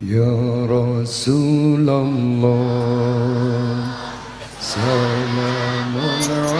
Ya Rasulullah Salamun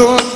yo